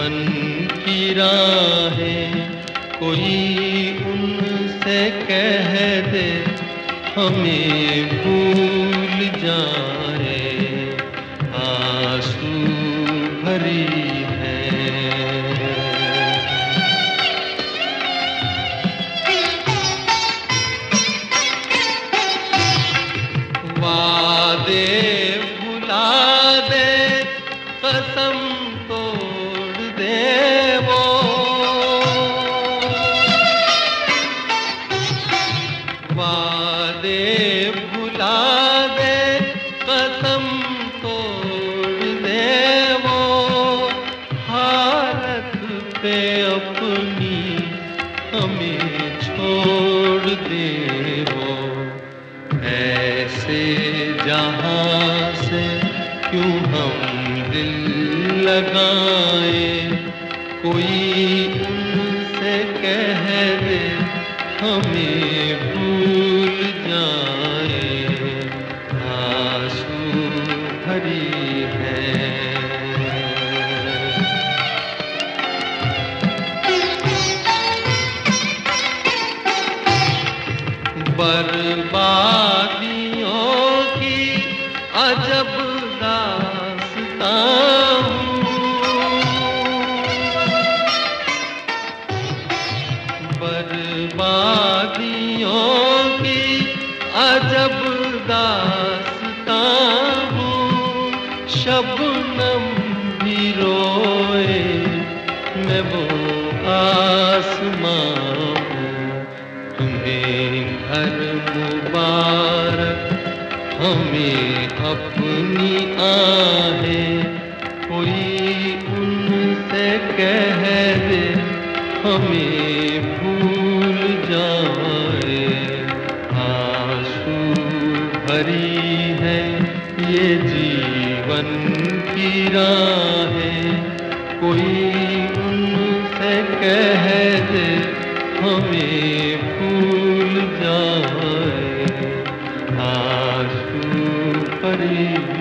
जीवन की राहें। कोई उनसे कह दे हमें भूल जाए। आँसू भरी है। वादे वादे भुला दे, कसम तोड़ दे वो। हालत पे अपनी हमें छोड़ दे वो। ऐसे जहाँ से क्यों हम दिल लगाए? कोई उनसे कह दे, हमें भरी है। बर्बादियों की अजब दास्तां बर्बादियों की अजब दास्तां शबनम भी रोए, मैं वो आसमां हूँ तुम्हें घर मुबारक, हमें अपनी आहें, कोई उनसे कह दे हमें भूल है ये जीवन की राहें। कोई उनसे कह दे हमें भूल जाए। आँसू भरी